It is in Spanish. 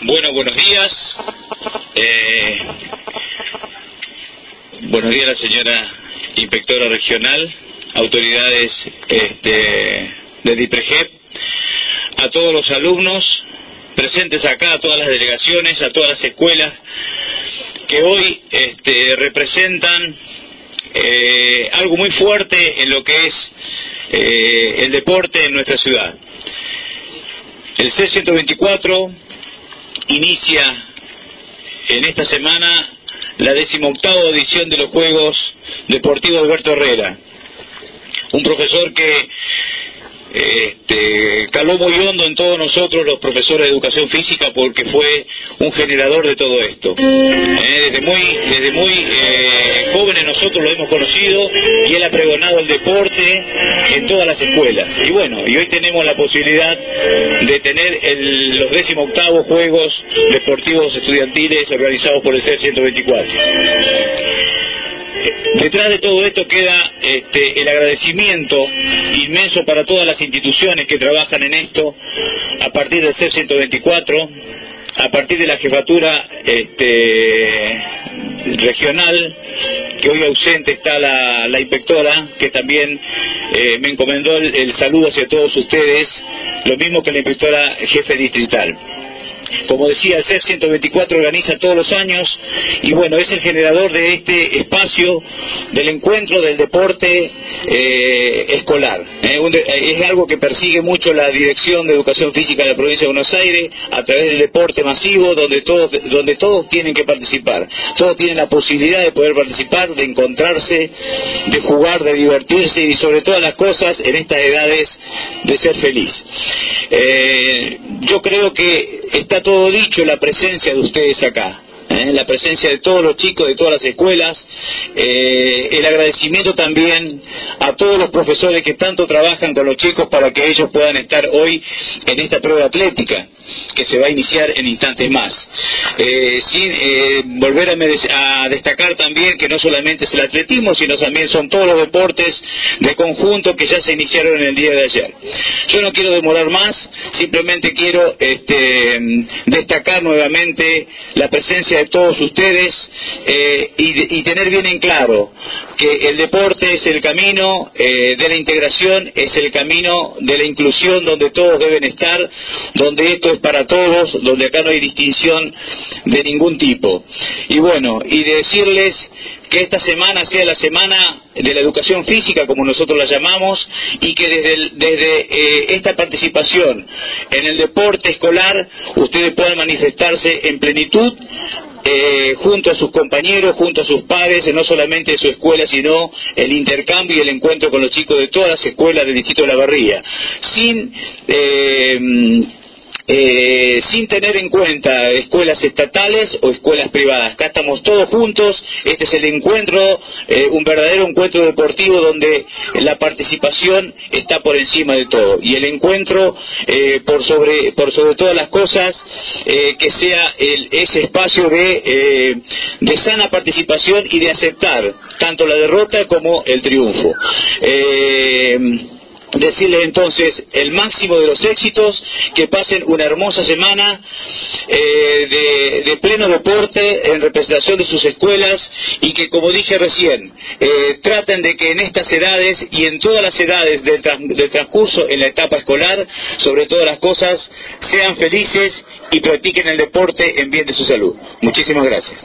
Bueno, buenos días. Eh, buenos días la señora inspectora regional, autoridades este, de DIPREGEP, a todos los alumnos presentes acá, a todas las delegaciones, a todas las escuelas que hoy este, representan eh, algo muy fuerte en lo que es eh, el deporte en nuestra ciudad. El C-124 inicia en esta semana la decimoctava edición de los Juegos Deportivos Alberto Herrera, un profesor que este, caló muy hondo en todos nosotros los profesores de educación física porque fue un generador de todo esto. Eh, desde muy, desde muy eh, jóvenes nosotros lo hemos conocido y él ha pregonado el deporte en todas las escuelas. Y bueno, y hoy tenemos la posibilidad de tener el, los décimo octavos Juegos Deportivos Estudiantiles organizados por el CER 124. Detrás de todo esto queda este, el agradecimiento inmenso para todas las instituciones que trabajan en esto, a partir del C-124, a partir de la jefatura este, regional, que hoy ausente está la, inspectora, que también eh, me encomendó el saludo hacia todos ustedes, lo mismo que la inspectora jefe distrital. Como decía, el CER 124 organiza todos los años y bueno, es el generador de este espacio del encuentro del deporte eh, escolar. ¿eh? es algo que persigue mucho la Dirección de Educación Física de la Provincia de Buenos Aires a través del deporte masivo donde todos, donde todos tienen que participar. Todos tienen la posibilidad de poder participar, de encontrarse, de jugar, de divertirse y sobre todas las cosas en estas edades de ser feliz. Eh, yo creo que está todo dicho la presencia de ustedes acá. ¿Eh? la presencia de todos los chicos de todas las escuelas, eh, el agradecimiento también a todos los profesores que tanto trabajan con los chicos para que ellos puedan estar hoy en esta prueba atlética que se va a iniciar en instantes más. Eh, sin volver a, destacar también que no solamente es el atletismo, sino también son todos los deportes de conjunto que ya se iniciaron en el día de ayer. Yo no quiero demorar más, simplemente quiero este, destacar nuevamente la presencia de todos ustedes eh, y, tener bien en claro que el deporte es el camino eh, de la integración, es el camino de la inclusión donde todos deben estar, donde esto es para todos, donde acá no hay distinción de ningún tipo. Y bueno, y decirles que esta semana sea la semana de la educación física, como nosotros la llamamos, y que desde, desde eh, esta participación en el deporte escolar ustedes puedan manifestarse en plenitud eh, junto a sus compañeros, junto a sus padres, no solamente en su escuela, sino el intercambio y el encuentro con los chicos de todas las escuelas del distrito de La Barría, sin eh, eh, sin tener en cuenta escuelas estatales o escuelas privadas. Acá estamos todos juntos, este es el encuentro, eh, un verdadero encuentro deportivo donde la participación está por encima de todo. Y el encuentro eh, por, sobre, por sobre todas las cosas que sea ese espacio de sana participación y de aceptar tanto la derrota como el triunfo decirles entonces el máximo de los éxitos, que pasen una hermosa semana eh, de, pleno deporte en representación de sus escuelas y que, como dije recién, eh, traten de que en estas edades y en todas las edades del, del transcurso en la etapa escolar, sobre todas las cosas, sean felices y practiquen el deporte en bien de su salud. Muchísimas gracias.